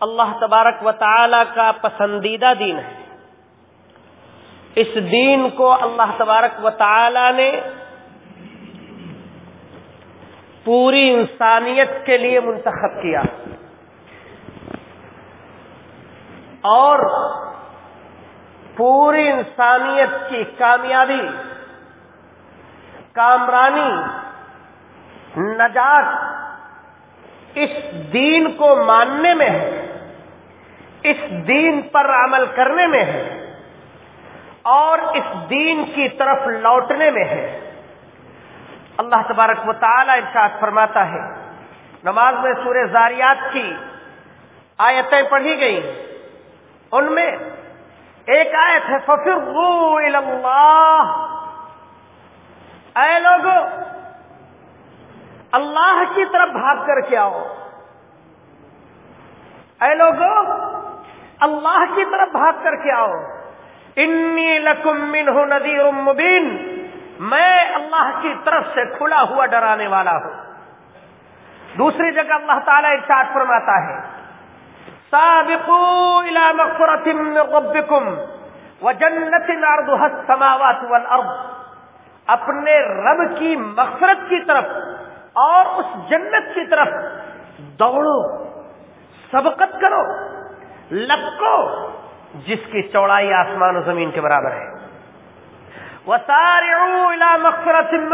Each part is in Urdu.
اللہ تبارک و تعالی کا پسندیدہ دین ہے۔ اس دین کو اللہ تبارک و تعالی نے پوری انسانیت کے لیے منتخب کیا۔ اور پوری انسانیت کی کامیابی، کامرانی، نجات اس دین کو ماننے میں ہے۔ اس دین پر عمل کرنے میں ہے اور اس دین کی طرف لوٹنے میں ہے۔ اللہ تبارک و تعالی ارشاد فرماتا ہے، نماز میں سورہ زاریات کی آیتیں پڑھی گئی ان میں ایک آیت ہے ففر اللہ اے لوگ اللہ کی طرف بھاگ کر کے آؤ۔ اے لوگ اللہ کی طرف بھاگ کر کے آؤ۔ انی لکم منہ نذیر مبین۔ میں اللہ کی طرف سے کھلا ہوا ڈرانے والا ہوں۔ دوسری جگہ اللہ تعالیٰ ارشاد فرماتا ہے۔ سابقوا الى مغفرة من ربكم وجنة عرضها السماوات والارض۔ اپنے رب کی مغفرت کی طرف اور اس جنت کی طرف دوڑو، سبقت کرو۔ لپکو، جس کی چوڑائی آسمان و زمین کے برابر ہے۔ مغفرت من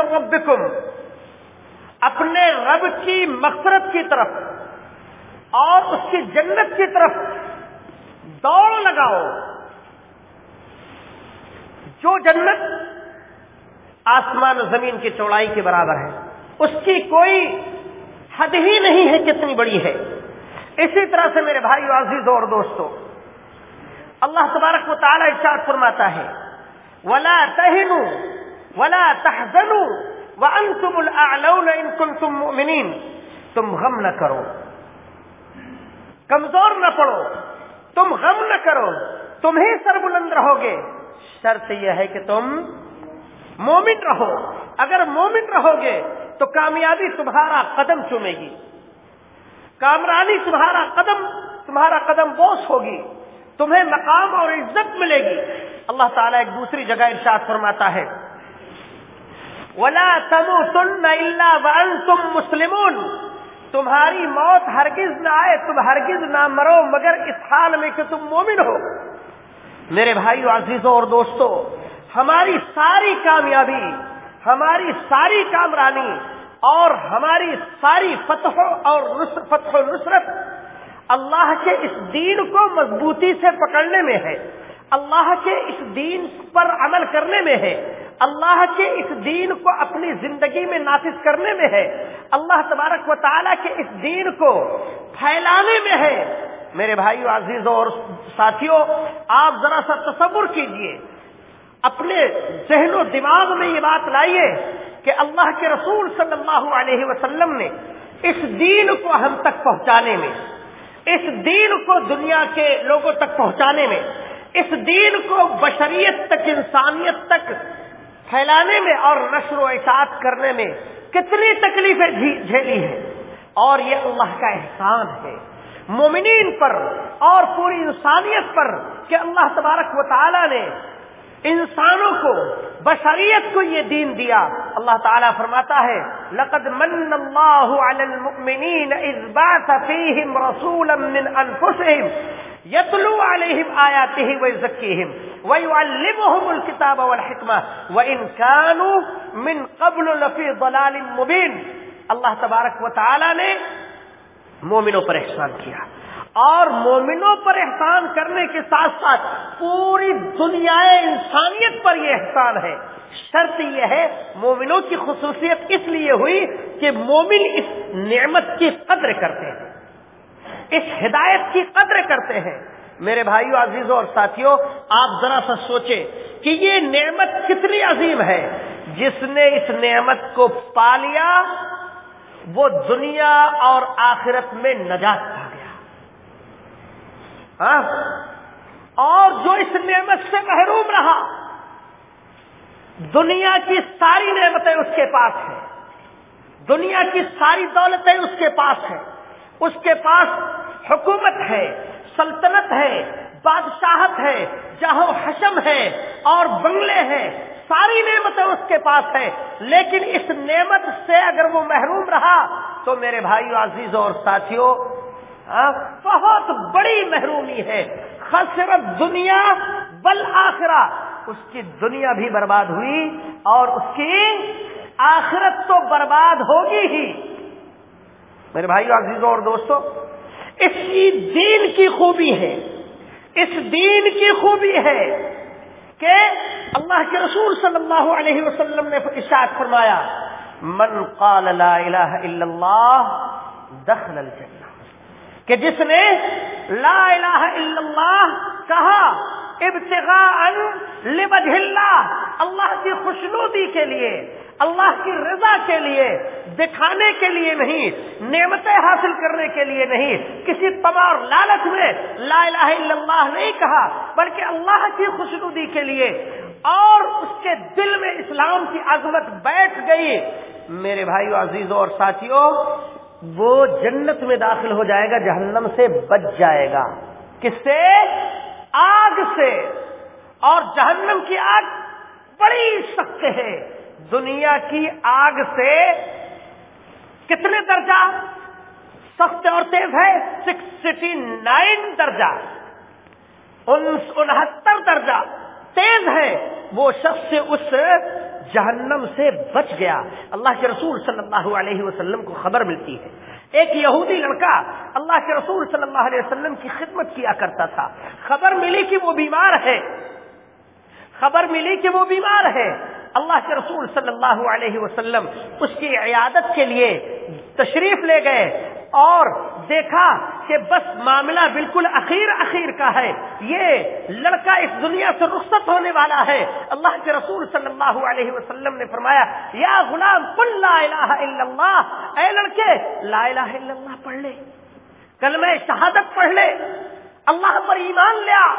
اپنے رب کی مغفرت کی طرف اور اس کی جنت کی طرف دوڑ لگاؤ۔ جو جنت آسمان و زمین کی چوڑائی کے برابر ہے، اس کی کوئی حد ہی نہیں ہے کتنی بڑی ہے۔ اسی طرح سے میرے بھائی عزیز اور دوستوں اللہ تبارک و تعالی ارشاد فرماتا ہے، ولا تهنوا ولا تحزنوا وانتم الاعلون ان كنتم مؤمنين۔ تم غم نہ کرو، کمزور نہ پڑو، تم غم نہ کرو، تم ہی سر بلند رہو گے شرط یہ ہے کہ تم مومن رہو۔ اگر مومن رہو گے تو کامیابی تمہارا قدم چومے گی۔ کامرانی تمہارا قدم تمہارا قدم بوس ہوگی، تمہیں مقام اور عزت ملے گی۔ اللہ تعالیٰ ایک دوسری جگہ ارشاد فرماتا ہے۔ ولا تم وانتم مسلمون۔ تمہاری موت ہرگز نہ آئے، تم ہرگز نہ مرو، مگر اس حال میں کہ تم مومن ہو۔ میرے بھائی عزیزوں اور دوستوں ہماری ساری کامیابی، ہماری ساری کامرانی اور ہماری ساری فتح اور فتح و نصرت اللہ کے اس دین کو مضبوطی سے پکڑنے میں ہے۔ اللہ کے اس دین پر عمل کرنے میں ہے۔ اللہ کے اس دین کو اپنی زندگی میں نافذ کرنے میں ہے۔ اللہ تبارک و تعالیٰ کے اس دین کو پھیلانے میں ہے۔ میرے بھائیو، عزیزوں اور ساتھیوں، آپ ذرا سا تصور کیجیے۔ اپنے ذہن و دماغ میں یہ بات لائیے کہ اللہ کے رسول صلی اللہ علیہ وسلم نے اس دین کو ہم تک پہنچانے میں، اس دین کو دنیا کے لوگوں تک پہنچانے میں، اس دین کو بشریت تک، انسانیت تک پھیلانے میں اور نشر و احساس کرنے میں کتنی تکلیفیں جھیلی ہیں۔ اور یہ اللہ کا احسان ہے۔ مومنین پر اور پوری انسانیت پر کہ اللہ تبارک و تعالی نے انسانوں کو، بشریت کو یہ دین دیا۔ اللہ تعالیٰ فرماتا ہے، لقد من اللہ علی المؤمنین اذ بات فیہم رسولا من انفسہم یتلو علیہم آیاتہ ویزکیہم ویعلمہم الكتاب والحکمہ وان کانوا من قبل لفی ضلال مبین اللہ تبارک و تعالی نے مومنوں پر احسان کیا۔ اور مومنوں پر احسان کرنے کے ساتھ ساتھ پوری دنیا انسانیت پر یہ احسان ہے۔ شرط یہ ہے مومنوں کی خصوصیت اس لیے ہوئی کہ مومن اس نعمت کی قدر کرتے ہیں۔ اس ہدایت کی قدر کرتے ہیں۔ میرے بھائیوں عزیزوں اور ساتھیوں، آپ ذرا سا سوچیں کہ یہ نعمت کتنی عظیم ہے۔ جس نے اس نعمت کو پا لیا، وہ دنیا اور آخرت میں نجات پا ہاں؟ اور جو اس نعمت سے محروم رہا، دنیا کی ساری نعمتیں اس کے پاس ہیں۔ دنیا کی ساری دولتیں اس کے پاس ہیں۔ اس کے پاس حکومت ہے، سلطنت ہے، بادشاہت ہے، جہاں حشم ہے اور بنگلے ہیں۔ ساری نعمتیں اس کے پاس ہے لیکن اس نعمت سے اگر وہ محروم رہا تو میرے بھائی عزیز اور ساتھیوں بہت بڑی محرومی ہے۔ خسرت دنیا بل آخرا اس کی دنیا بھی برباد ہوئی اور اس کی آخرت تو برباد ہوگی ہی۔ میرے بھائی عزیزوں اور دوستوں اس کی دین کی خوبی ہے۔ اس دین کی خوبی ہے کہ اللہ کے رسول صلی اللہ علیہ وسلم نے اشاعت فرمایا، من قال لا الہ الا اللہ دخل الجنہ۔ کہ جس نے لا الہ الا اللہ کہا ابتغاء لوجہ اللہ اللہ کی خوشنودی کے لیے، اللہ کی رضا کے لیے، دکھانے کے لیے نہیں، نعمتیں حاصل کرنے کے لیے نہیں، کسی تمار لالچ میں لا الہ الا اللہ نہیں کہا، بلکہ اللہ کی خوشنودی کے لیے اور اس کے دل میں اسلام کی عظمت بیٹھ گئی۔ میرے بھائیو عزیزوں اور ساتھیوں وہ جنت میں داخل ہو جائے گا، جہنم سے بچ جائے گا۔ کس سے؟ آگ سے۔ اور جہنم کی آگ بڑی سخت ہے۔ دنیا کی آگ سے کتنے درجہ؟ سخت اور تیز ہے۔ سکسٹی نائن درجہ۔ انہتر درجہ۔ تیز ہے۔ وہ شخص اس جہنم سے بچ گیا۔ اللہ کے رسول صلی اللہ علیہ وسلم کو خبر ملتی ہے۔ ایک یہودی لڑکا اللہ کے رسول صلی اللہ علیہ وسلم کی خدمت کیا کرتا تھا۔ خبر ملی کہ وہ بیمار ہے۔ خبر ملی کہ وہ بیمار ہے۔ اللہ کے رسول صلی اللہ علیہ وسلم اس کی عیادت کے لیے تشریف لے گئے اور دیکھا کہ بس معاملہ بالکل اخیر اخیر کا ہے، یہ لڑکا اس دنیا سے رخصت ہونے والا ہے۔ اللہ کے رسول صلی اللہ علیہ وسلم نے فرمایا، یا غلام کل لا الہ الا اللہ۔ اے لڑکے، لا الہ الا اللہ پڑھ لے۔ کلمہ شہادت پڑھ لے۔ اللہ پر ایمان لیا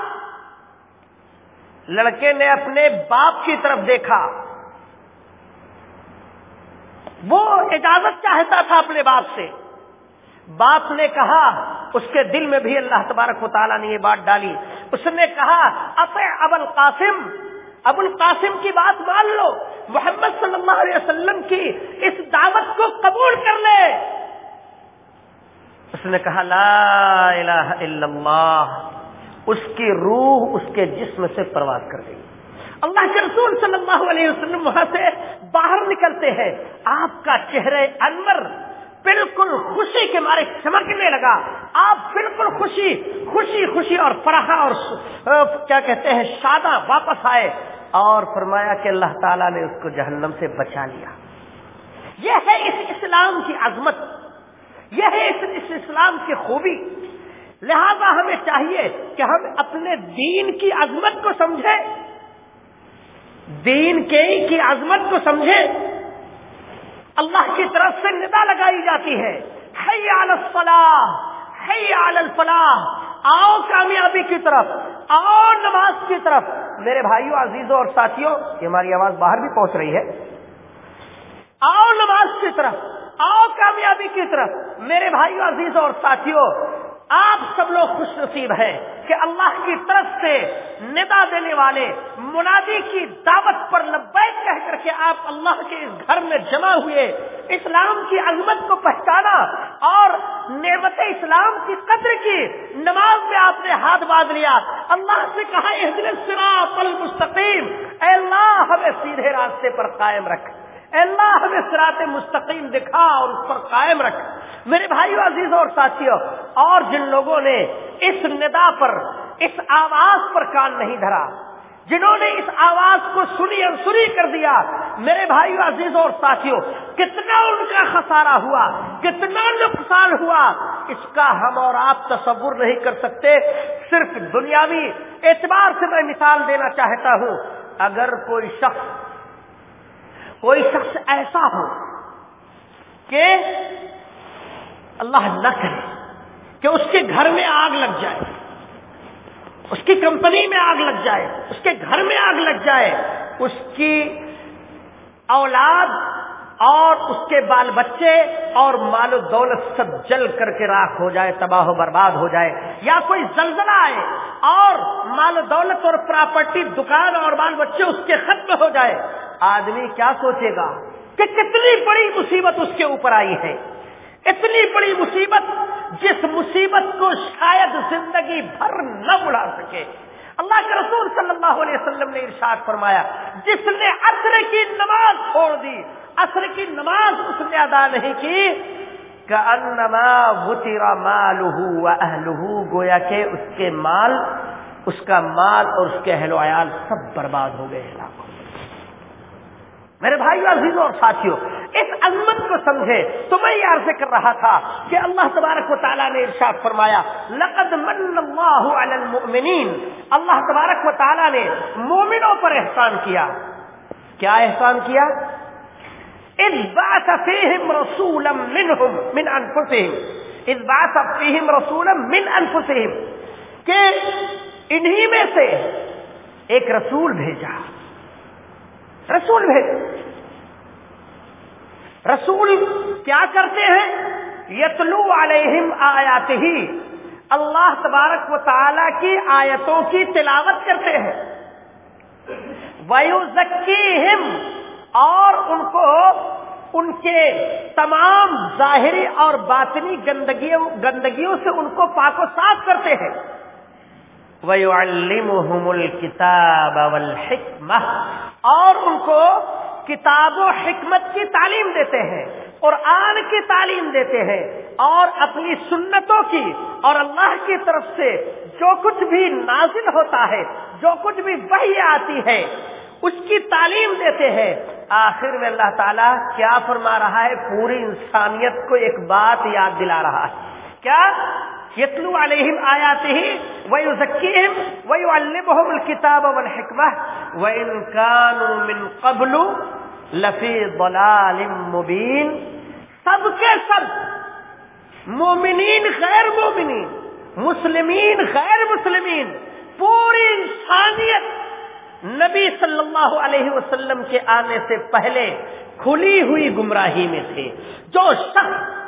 لڑکے نے اپنے باپ کی طرف دیکھا۔ وہ اجازت چاہتا تھا اپنے باپ سے۔ باپ نے کہا، اس کے دل میں بھی اللہ تبارک و تعالیٰ نے یہ بات ڈالی۔ اس نے کہا اب القاسم۔ ابو القاسم کی بات مان لو۔ محمد صلی اللہ علیہ وسلم کی اس دعوت کو قبول کر لے۔ اس نے کہا، لا الہ الا اللہ۔ اس کی روح اس کے جسم سے پرواز کر گئی۔ اللہ کے رسول صلی اللہ علیہ وسلم وہاں سے باہر نکلتے ہیں۔ آپ کا چہرے انور بالکل خوشی کے مارے چمکنے لگا۔ آپ بالکل خوشی خوشی خوشی اور فرح اور کیا کہتے ہیں شادہ واپس آئے اور فرمایا کہ اللہ تعالیٰ نے اس کو جہنم سے بچا لیا۔ یہ ہے اس اسلام کی عظمت۔ یہ ہے اس, اس اسلام کی خوبی۔ لہذا ہمیں چاہیے کہ ہم اپنے دین کی عظمت کو سمجھیں۔ دین کے کی عظمت کو سمجھیں۔ اللہ کی طرف سے ندا لگائی جاتی ہے۔ حی علی الفلاح حی علی الفلاح۔ آؤ کامیابی کی طرف، آؤ نماز کی طرف۔ میرے بھائیوں عزیزوں اور ساتھیوں، یہ ہماری آواز باہر بھی پہنچ رہی ہے۔ آؤ نماز کی طرف، آؤ کامیابی کی طرف۔ میرے بھائیوں عزیزوں اور ساتھیوں آپ سب لوگ خوش نصیب ہیں کہ اللہ کی طرف سے ندا دینے والے، منادی کی دعوت پر لبیک کہہ کر کے آپ اللہ کے اس گھر میں جمع ہوئے۔ اسلام کی عظمت کو پہچانا اور نعمت اسلام کی قدر کی نماز میں آپ نے ہاتھ باندھ لیا۔ اللہ سے کہا المستقیم۔ اے اللہ، ہمیں سیدھے راستے پر قائم رکھ۔ اللہ، ہمیں سرات مستقیم دکھا اور اس پر قائم رکھ۔ میرے بھائیو عزیز اور ساتھیوں، اور جن لوگوں نے اس ندا پر، اس آواز پر کان نہیں دھرا، جنہوں نے اس آواز کو سنی اور سنی کر دیا، میرے بھائی عزیز اور ساتھیوں، کتنا ان کا خسارہ ہوا، کتنا نقصان ہوا، اس کا ہم اور آپ تصور نہیں کر سکتے، صرف دنیاوی اعتبار سے میں مثال دینا چاہتا ہوں، اگر کوئی شخص کوئی شخص ایسا ہو کہ اللہ نہ کرے کہ اس کے گھر میں آگ لگ جائے، اس کی کمپنی میں آگ لگ جائے، اس کے گھر میں آگ لگ جائے، اس کی اولاد اور اس کے بال بچے اور مال و دولت سب جل کر کے راکھ ہو جائے، تباہ و برباد ہو جائے، یا کوئی زلزلہ آئے اور مال و دولت اور پراپرٹی، دکان اور بال بچے اس کے ختم ہو جائے، آدمی کیا سوچے گا کہ کتنی بڑی مصیبت اس کے اوپر آئی ہے؟ اتنی بڑی مصیبت جس مصیبت کو شاید زندگی بھر نہ اڑا سکے۔ اللہ کے رسول صلی اللہ علیہ وسلم نے ارشاد فرمایا، جس نے عصر کی نماز چھوڑ دی، عصر کی نماز اس نے ادا نہیں کی۔ گویا کہ اس کے مال، اس کا مال اور اس کے اہل و عیال سب برباد ہو گئے میرے بھائی عزیزوں اور ساتھیوں اس عظمت کو سمجھے تو میں یہ عرض کر رہا تھا کہ اللہ تبارک و تعالیٰ نے ارشاد فرمایا، لقد من اللہ علی المؤمنین۔ اللہ تبارک و تعالیٰ نے مومنوں پر احسان کیا۔ کیا احسان کیا؟ اذ بعث فیہم رسولا منہم، من انفسہم۔ اذ بعث فیہم رسولا من انفسہم۔ کہ انہی میں سے ایک رسول بھیجا۔ رسول بھیج رسول کیا کرتے ہیں؟ یتلو علیہم آیات ہی اللہ تبارک و تعالی کی آیتوں کی تلاوت کرتے ہیں۔ ویو ذکی اور ان کو ان کے تمام ظاہری اور باطنی گندگیوں گندگیوں سے ان کو پاک و صاف کرتے ہیں۔ وَيُعَلِّمُهُمُ الْكِتَابَ وَالْحِكْمَةِ۔ اور ان کو کتاب و حکمت کی تعلیم دیتے ہیں اور آن کی تعلیم دیتے ہیں، اور اپنی سنتوں کی، اور اللہ کی طرف سے جو کچھ بھی نازل ہوتا ہے، جو کچھ بھی وہی آتی ہے، اس کی تعلیم دیتے ہیں۔ آخر میں اللہ تعالیٰ کیا فرما رہا ہے؟ پوری انسانیت کو ایک بات یاد دلا رہا ہے۔ کیا؟ یتلو علیہم آیات ہی وہی ذکیم وہی البحم الکتاب والحکمہ وَإِن كَانُوا مِن قَبْلُ لَفِي ضَلَالٍ مُبِينٍ. سب کے سب مومنین غیر مومنین، مسلمین غیر مسلمین، پوری انسانیت نبی صلی اللہ علیہ وسلم کے آنے سے پہلے کھلی ہوئی گمراہی میں تھے۔ جو شخص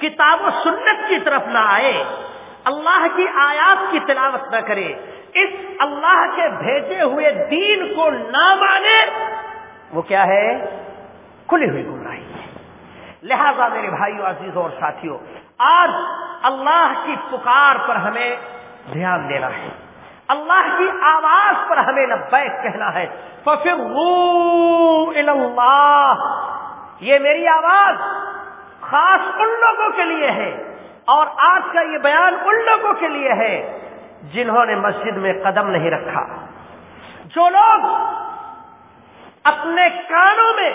کتاب و سنت کی طرف نہ آئے، اللہ کی آیات کی تلاوت نہ کرے، اس اللہ کے بھیجے ہوئے دین کو نہ مانے، وہ کیا ہے؟ کھلی ہوئی گمراہی ہے۔ لہذا میرے بھائیوں عزیزوں اور ساتھیوں آج اللہ کی پکار پر ہمیں دھیان دینا ہے۔ اللہ کی آواز پر ہمیں لبیک کہنا ہے۔ اللہ یہ میری آواز۔ خاص ان لوگوں کے لیے ہے اور آج کا یہ بیان ان لوگوں کے لیے ہے جنہوں نے مسجد میں قدم نہیں رکھا۔ جو لوگ اپنے کانوں میں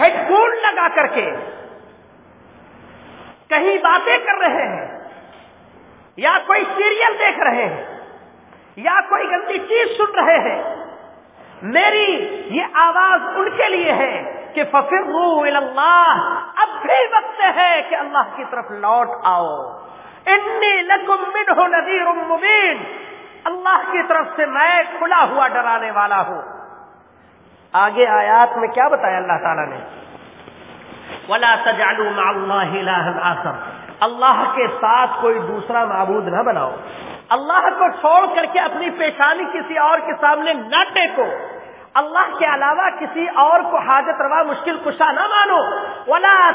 ہیڈ فون لگا کر کے کہیں باتیں کر رہے ہیں، یا کوئی سیریل دیکھ رہے ہیں، یا کوئی گندی چیز سن رہے ہیں، میری یہ آواز ان کے لیے ہے۔ کہ ففر اللہ اب بھی وقت ہے کہ اللہ کی طرف لوٹ آؤ۔ انی لکم منہ نذیر مبین اللہ کی طرف سے میں کھلا ہوا ڈرانے والا ہوں۔ آگے آیات میں کیا بتایا اللہ تعالیٰ نے؟ ولا تجعلوا مع اللہ آخر۔ اللہ کے ساتھ کوئی دوسرا معبود نہ بناؤ۔ اللہ کو چھوڑ کر کے اپنی پیشانی کسی اور کے سامنے نہ ٹیکو۔ اللہ کے علاوہ کسی اور کو حاجت روا مشکل کشا نہ مانو۔ ولا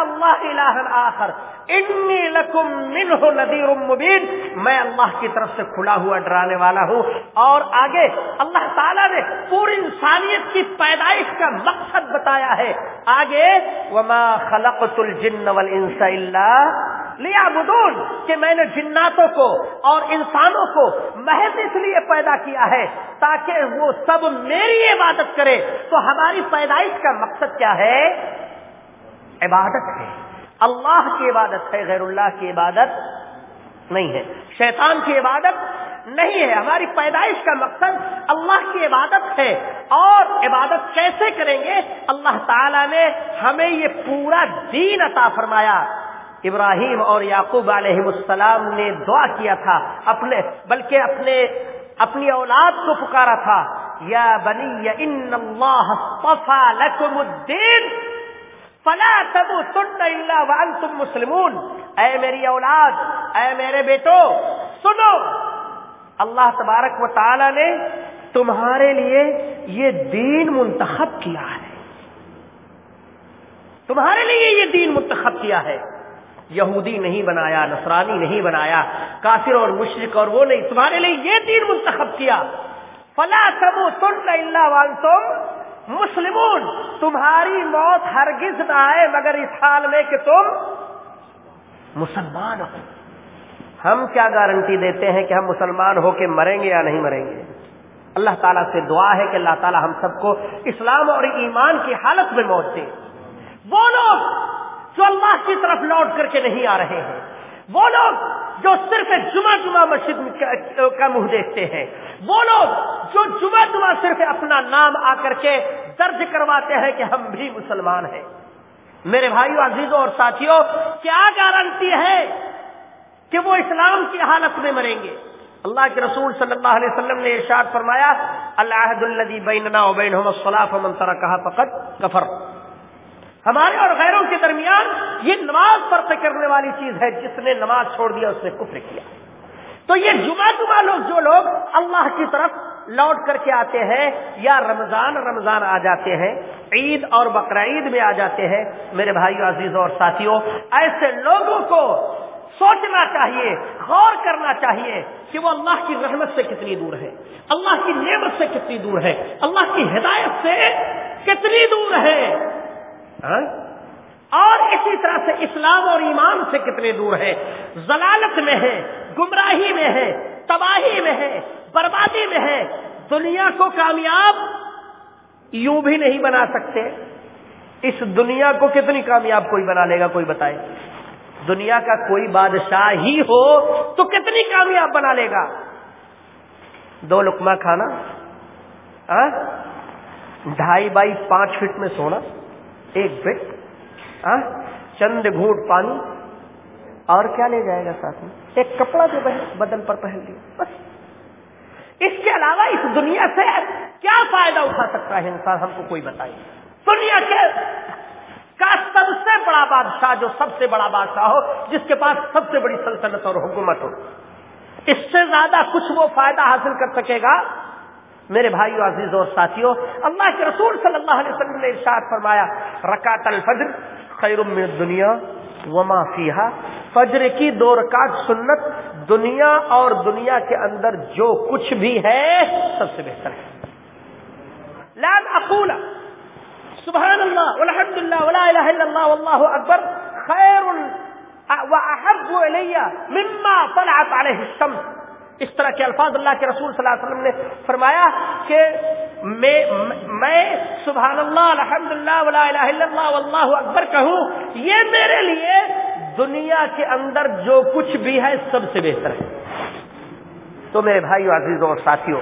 اللہ الہ آخر۔ انی لکم منہ نذیر مبین میں اللہ کی طرف سے کھلا ہوا ڈرانے والا ہوں۔ اور آگے اللہ تعالیٰ نے پوری انسانیت کی پیدائش کا مقصد بتایا ہے۔ آگے، وما خلقت الجن والانس الا لیا بدون کہ میں نے جناتوں کو اور انسانوں کو محض اس لیے پیدا کیا ہے تاکہ وہ سب میری عبادت کرے۔ تو ہماری پیدائش کا مقصد کیا ہے؟ عبادت ہے۔ اللہ کی عبادت ہے، غیر اللہ کی عبادت نہیں ہے۔ شیطان کی عبادت نہیں ہے۔ ہماری پیدائش کا مقصد اللہ کی عبادت ہے۔ اور عبادت کیسے کریں گے؟ اللہ تعالی نے ہمیں یہ پورا دین عطا فرمایا۔ ابراہیم اور یعقوب علیہ السلام نے دعا کیا تھا، اپنے، بلکہ اپنے، اپنی اولاد کو پکارا تھا۔ یا بنی، ان اللہ اصطفى لكم الدین، فلا تموتن الا وانتم مسلمون۔ اے میری اولاد، اے میرے بیٹو، سنو۔ اللہ تبارک و تعالی نے تمہارے لیے یہ دین منتخب کیا ہے۔ تمہارے لیے یہ دین منتخب کیا ہے۔ یہودی نہیں بنایا، نصرانی نہیں بنایا، کافر اور مشرق اور وہ نہیں، تمہارے لیے یہ دین منتخب کیا۔ فلا تم تم اللہ تم مسلمون۔ تمہاری موت ہرگز نہ آئے، مگر اس حال میں کہ تم مسلمان ہو۔ ہم کیا گارنٹی دیتے ہیں کہ ہم مسلمان ہو کے مریں گے یا نہیں مریں گے؟ اللہ تعالیٰ سے دعا ہے کہ اللہ تعالیٰ ہم سب کو اسلام اور ایمان کی حالت میں موت دے۔ وہ لوگ جو اللہ کی طرف لوٹ کر کے نہیں آ رہے ہیں۔ وہ لوگ جو صرف جمعہ جمعہ مسجد کا منہ دیکھتے ہیں۔ وہ لوگ جو جمعہ جمعہ صرف اپنا نام آ کر کے درج کرواتے ہیں کہ ہم بھی مسلمان ہیں۔ میرے بھائیو عزیزوں اور ساتھیوں کیا گارنٹی ہے کہ وہ اسلام کی حالت میں مریں گے؟ اللہ کے رسول صلی اللہ علیہ وسلم نے ارشاد فرمایا اللہ بیننا و بینہم الصلاة فمن ترکہا فقط کفر۔ ہمارے اور غیروں کے درمیان یہ نماز فرق کرنے والی چیز ہے جس نے نماز چھوڑ دیا، اس نے کفر کیا۔ تو یہ جمعہ جمعہ لوگ، جو لوگ اللہ کی طرف لوٹ کر کے آتے ہیں یا رمضان رمضان آ جاتے ہیں، عید اور بقرعید میں آ جاتے ہیں، میرے بھائیو، عزیزوں اور ساتھیوں، ایسے لوگوں کو سوچنا چاہیے، غور کرنا چاہیے کہ وہ اللہ کی رحمت سے کتنی دور ہے اللہ کی نعمت سے کتنی دور ہے اللہ کی ہدایت سے کتنی دور ہے ہاں؟ اور اسی طرح سے اسلام اور ایمان سے کتنے دور ہے ضلالت میں ہے گمراہی میں ہے تباہی میں ہے بربادی میں ہے دنیا کو کامیاب یوں بھی نہیں بنا سکتے۔ اس دنیا کو کتنی کامیاب کوئی بنا لے گا، کوئی بتائے۔ دنیا کا کوئی بادشاہ ہی ہو تو کتنی کامیاب بنا لے گا؟ دو لکما کھانا ہاں؟ ڈھائی بائی پانچ فٹ میں سونا۔ ایک فٹ ہاں؟ چند گھونٹ پانی، اور کیا لے جائے گا ساتھ میں؟ ایک کپڑا جو بدن پر پہن لیا، بس۔ اس کے علاوہ اس دنیا سے کیا فائدہ اٹھا سکتا ہے انسان؟ ہم کو کوئی بتائے۔ دنیا کے کا سب سے بڑا بادشاہ، جو سب سے بڑا بادشاہ ہو، جس کے پاس سب سے بڑی سلطنت اور حکومت ہو، اس سے زیادہ کچھ وہ فائدہ حاصل کر سکے گا میرے بھائیو عزیز اور ساتھیوں اللہ کے رسول صلی اللہ علیہ وسلم نے ارشاد فرمایا، رکعت الفجر خیر من دنیا وما فیہا۔ فجر کی دو رکعت سنت دنیا اور دنیا کے اندر جو کچھ بھی ہے، سب سے بہتر ہے۔ لا اقول سبحان اللہ والحمد للہ ولا الہ الا اللہ واللہ اکبر، خیر واحب الی مما طلعت علیہ الشمس۔ اس طرح کے الفاظ اللہ کے رسول صلی اللہ علیہ وسلم نے فرمایا کہ میں میں سبحان اللہ الحمد للہ ولا الہ الا اللہ، واللہ اکبر کہوں، یہ میرے لیے دنیا کے اندر جو کچھ بھی ہے سب سے بہتر ہے۔ تو میرے بھائی عزیزوں اور ساتھیوں،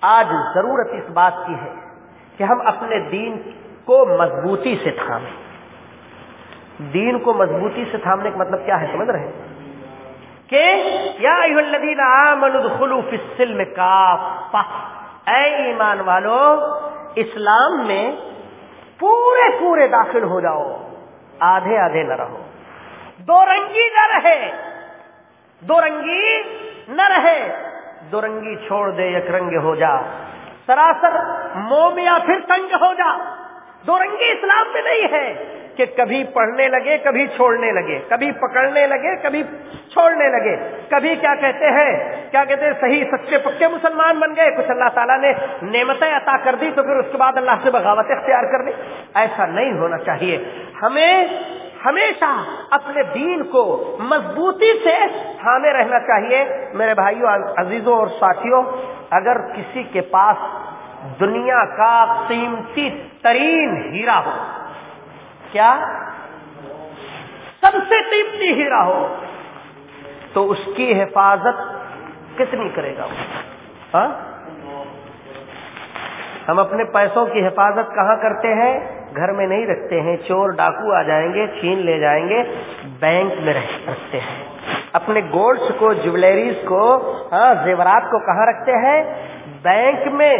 آج ضرورت اس بات کی ہے کہ ہم اپنے دین کو مضبوطی سے تھامیں۔ دین کو مضبوطی سے تھامنے کا مطلب کیا ہے؟ سمجھ رہے ہیں؟ کہ یا الذین آمنوا ادخلوا فی السلم کافہ اے ایمان والو، اسلام میں پورے پورے داخل ہو جاؤ، آدھے آدھے نہ رہو۔ دو رنگی نہ رہے، دو رنگی نہ رہے، دو رنگی چھوڑ دے یک رنگ ہو جا۔ سراسر موم یا پھر تنگ ہو جا۔ دو رنگی اسلام میں نہیں ہے۔ کہ کبھی پڑھنے لگے، کبھی چھوڑنے لگے، کبھی پکڑنے لگے، کبھی چھوڑنے لگے۔ کبھی کیا کہتے ہیں؟ کیا کہتے ہیں؟ صحیح، سچے، پکے مسلمان بن گئے۔ کچھ اللہ تعالیٰ نے نعمتیں عطا کر دی تو پھر اس کے بعد اللہ سے بغاوت اختیار کر دی ایسا نہیں ہونا چاہیے۔ ہمیں ہمیشہ اپنے دین کو مضبوطی سے تھامے رہنا چاہیے۔ میرے بھائیوں عزیزوں اور ساتھیوں، اگر کسی کے پاس دنیا کا قیمتی ترین ہیرا ہو کیا؟ سب سے قیمتی ہیرا ہو۔ تو اس کی حفاظت کتنی کرے گا ہاں؟ ہم اپنے پیسوں کی حفاظت کہاں کرتے ہیں؟ گھر میں نہیں رکھتے ہیں۔ چور ڈاکو آ جائیں گے، چھین لے جائیں گے، بینک میں رکھتے ہیں۔ اپنے گولڈس کو، جویلریز کو ہاں زیورات کو کہاں رکھتے ہیں؟ بینک میں۔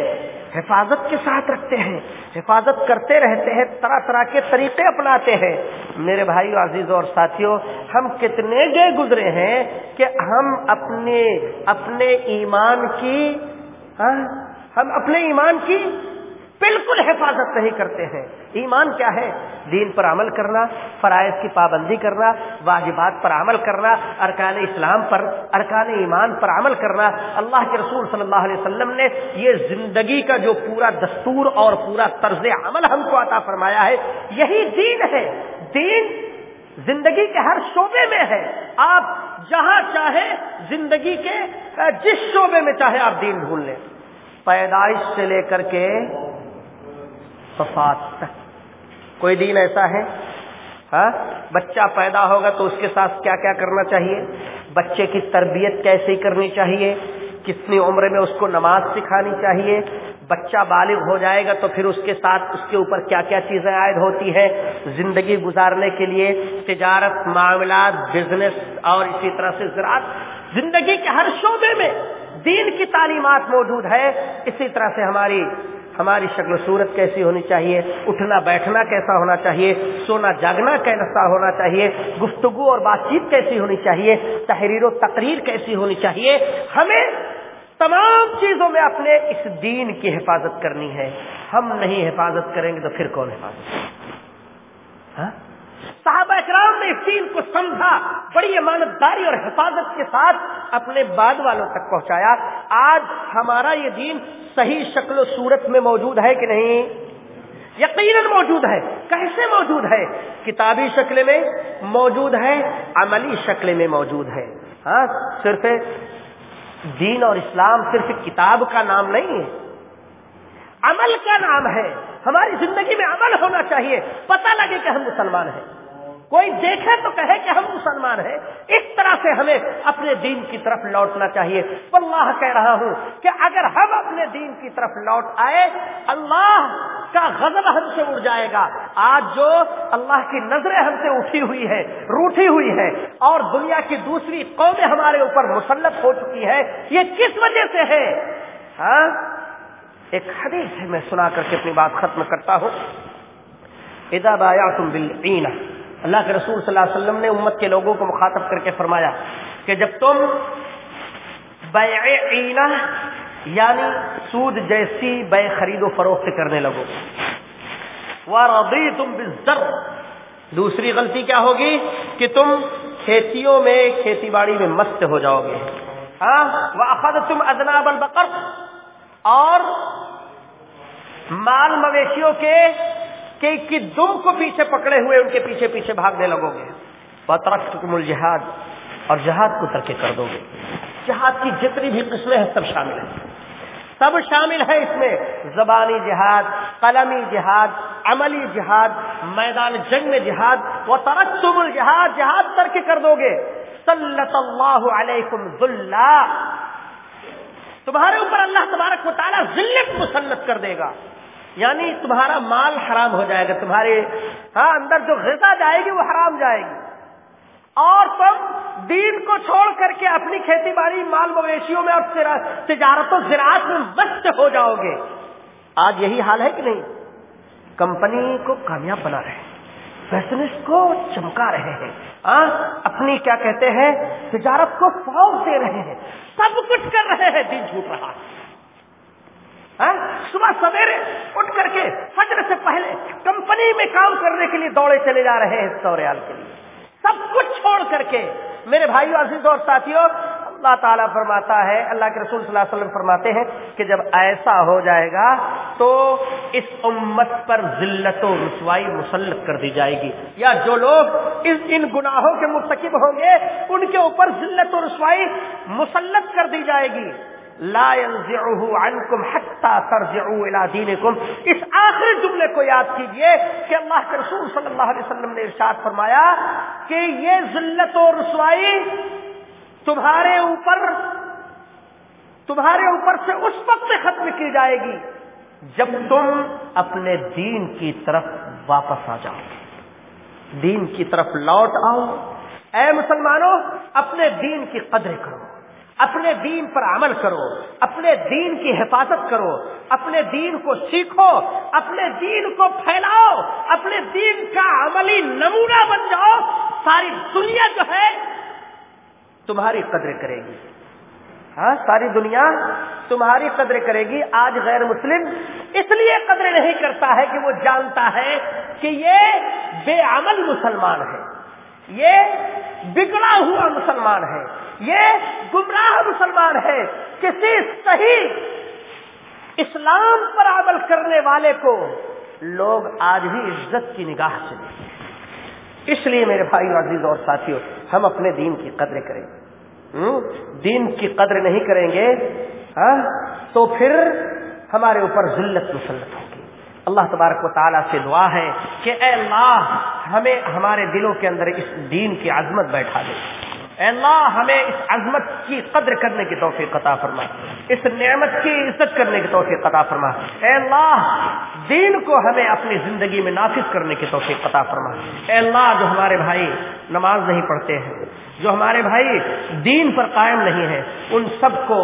حفاظت کے ساتھ رکھتے ہیں، حفاظت کرتے رہتے ہیں، طرح طرح کے طریقے اپناتے ہیں۔ میرے بھائی عزیز اور ساتھیوں، ہم کتنے گئے گزرے ہیں کہ ہم اپنے اپنے ایمان کی ہاں ہم اپنے ایمان کی بالکل حفاظت نہیں کرتے ہیں۔ ایمان کیا ہے؟ دین پر عمل کرنا، فرائض کی پابندی کرنا، واجبات پر عمل کرنا، ارکان اسلام پر، ارکان ایمان پر عمل کرنا۔ اللہ کے رسول صلی اللہ علیہ وسلم نے یہ زندگی کا جو پورا دستور اور پورا طرز عمل ہم کو عطا فرمایا ہے، یہی دین ہے۔ دین زندگی کے ہر شعبے میں ہے۔ آپ جہاں چاہے زندگی کے جس شعبے میں چاہے آپ دین ڈھونڈ لیں۔ پیدائش سے لے کر کے وفات تک کوئی دین ایسا ہے؟ ہاں؟ بچہ پیدا ہوگا تو اس کے ساتھ کیا کیا کرنا چاہیے؟ بچے کی تربیت کیسے کرنی چاہیے؟ کتنی عمر میں اس کو نماز سکھانی چاہیے؟ بچہ بالغ ہو جائے گا تو پھر اس کے ساتھ اس کے اوپر کیا کیا چیزیں عائد ہوتی ہے زندگی گزارنے کے لیے تجارت، معاملات بزنس اور اسی طرح سے زراعت. زندگی کے ہر شعبے میں دین کی تعلیمات موجود ہے اسی طرح سے ہماری ہماری شکل و صورت کیسی ہونی چاہیے؟ اٹھنا بیٹھنا کیسا ہونا چاہیے؟ سونا جاگنا کیسا ہونا چاہیے؟ گفتگو اور بات چیت کیسی ہونی چاہیے؟ تحریر و تقریر کیسی ہونی چاہیے؟ ہمیں تمام چیزوں میں اپنے اس دین کی حفاظت کرنی ہے۔ ہم نہیں حفاظت کریں گے تو پھر کون حفاظت ہاں؟ صحابہ اکرام نے اس دین کو سمجھا، بڑی امانت داری اور حفاظت کے ساتھ اپنے بعد والوں تک پہنچایا۔ آج ہمارا یہ دین صحیح شکل و صورت میں موجود ہے کہ نہیں؟ یقیناً موجود ہے۔ کیسے موجود ہے؟ کتابی شکل میں موجود ہے، عملی شکل میں موجود ہے۔ ہاں صرف دین اور اسلام صرف کتاب کا نام نہیں ہے۔ عمل کا نام ہے۔ ہماری زندگی میں عمل ہونا چاہیے۔ پتہ لگے کہ ہم مسلمان ہیں۔ کوئی دیکھے تو کہے کہ ہم مسلمان ہیں۔ اس طرح سے ہمیں اپنے دین کی طرف لوٹنا چاہیے۔ اللہ کہہ رہا ہوں کہ اگر ہم اپنے دین کی طرف لوٹ آئے، اللہ کا غضب ہم سے اڑ جائے گا۔ آج جو اللہ کی نظریں ہم سے اٹھی ہوئی ہے روٹھی ہوئی ہے اور دنیا کی دوسری قومیں ہمارے اوپر مسلط ہو چکی ہے یہ کس وجہ سے ہے؟ ہاں؟ ایک حدیث ہے، میں سنا کر کے اپنی بات ختم کرتا ہوں۔ ادا بایا تم بل اللہ کے رسول صلی اللہ علیہ وسلم نے امت کے لوگوں کو مخاطب کر کے فرمایا کہ جب تم بیعینہ یعنی سود جیسی بے خرید و فروخت کرنے لگو۔ تم بزر دوسری غلطی کیا ہوگی؟ کہ تم کھیتیوں میں، کھیتی باڑی میں مست ہو جاؤ گے ہاں؟ تم ادناب البقر۔ اور مال مویشیوں کے کہ دم کو پیچھے پکڑے ہوئے ان کے پیچھے پیچھے بھاگنے لگو گے۔ تم الجہاد اور جہاد کو ترک کر دو گے۔ جہاد کی جتنی بھی قسمیں ہیں، سب شامل ہیں۔ سب شامل ہے اس میں۔ زبانی جہاد، قلمی جہاد، عملی جہاد، میدان جنگ میں جہاد۔ وہ ترک الجہاد جہاد ترک کر دو گے۔ صلی اللہ علیکم تمہارے اوپر اللہ تبارک و تعالیٰ ذلت مسلط کر دے گا۔ یعنی تمہارا مال حرام ہو جائے گا، تمہارے ہاں اندر جو غذا جائے گی وہ حرام جائے گی۔ اور تم دین کو چھوڑ کر کے اپنی کھیتی باڑی، مال مویشیوں میں اور تجارت و زراعت میں مست ہو جاؤ گے۔ آج یہی حال ہے کہ نہیں؟ کمپنی کو کامیاب بنا رہے ہیں۔ بزنس کو چمکا رہے ہیں۔ ہاں اپنی کیا کہتے ہیں، تجارت کو فوج دے رہے ہیں۔ سب کچھ کر رہے ہیں۔ دن جھوٹ رہا۔ ہاں؟ ہاں؟ صبح سویرے اٹھ کر کے فجر سے پہلے کمپنی میں کام کرنے کے لیے دوڑے چلے جا رہے ہیں سوریال کے لیے۔ سب کچھ چھوڑ کر کے میرے بھائیو عزیز اور ساتھیوں، اللہ تعالیٰ فرماتا ہے، اللہ کے رسول صلی اللہ علیہ وسلم فرماتے ہیں کہ جب ایسا ہو جائے گا تو اس امت پر ذلت و رسوائی مسلط کر دی جائے گی۔ یا جو لوگ اس ان گناہوں کے مرتکب ہوں گے، ان کے اوپر ذلت و رسوائی مسلط کر دی جائے گی۔ لا ينزعه عنكم حتى ترجعوا الى دينكم. اس آخری جملے کو یاد کیجیے کہ اللہ کے رسول صلی اللہ علیہ وسلم نے ارشاد فرمایا کہ یہ ذلت و رسوائی تمہارے اوپر تمہارے اوپر سے اس وقت ختم کی جائے گی جب تم اپنے دین کی طرف واپس آ جاؤ۔ دین کی طرف لوٹ آؤ۔ اے مسلمانوں، اپنے دین کی قدر کرو۔ اپنے دین پر عمل کرو، اپنے دین کی حفاظت کرو، اپنے دین کو سیکھو، اپنے دین کو پھیلاؤ، اپنے دین کا عملی نمونہ بن جاؤ، ساری دنیا جو ہے تمہاری قدر کرے گی۔ ہاں ساری دنیا تمہاری قدر کرے گی۔ آج غیر مسلم اس لیے قدر نہیں کرتا ہے کہ وہ جانتا ہے کہ یہ بے عمل مسلمان ہے، یہ بگڑا ہوا مسلمان ہے۔ یہ گمراہ مسلمان ہے کسی صحیح اسلام پر عمل کرنے والے کو لوگ آج بھی عزت کی نگاہ سے اس لیے میرے بھائی عزیز اور ساتھیوں ہم اپنے دین کی قدر کریں۔ دین کی قدر نہیں کریں گے ہاں، تو پھر ہمارے اوپر ذلت مسلط ہوگی۔ اللہ تبارک و تعالیٰ سے دعا ہے کہ اے اللہ، ہمیں ہمارے دلوں کے اندر اس دین کی عظمت بیٹھا دے۔ اے اللہ، ہمیں اس عظمت کی قدر کرنے کی توفیق قطع فرما اس نعمت کی عزت کرنے کی توفیق قطع فرما اے اللہ، دین کو ہمیں اپنی زندگی میں نافذ کرنے کی توفیق قطع فرما اے اللہ، جو ہمارے بھائی نماز نہیں پڑھتے ہیں، جو ہمارے بھائی دین پر قائم نہیں ہے ان سب کو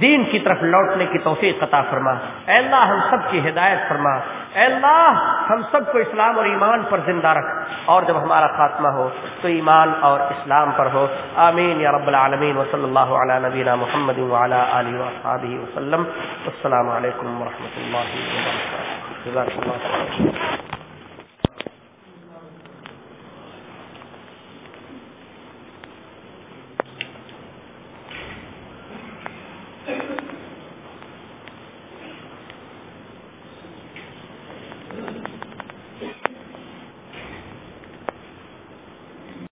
دین کی طرف لوٹنے کی توفیق قطع فرما اے اللہ، ہم سب کی ہدایت فرما اے اللہ، ہم سب کو اسلام اور ایمان پر زندہ رکھ۔ اور جب ہمارا خاتمہ ہو، تو ایمان اور اسلام پر ہو۔ آمین یا رب العالمین۔ وصلی اللہ علی نبینا محمد علیہ وسلم۔ السلام علیکم ورحمۃ اللہ وبرکاتہ۔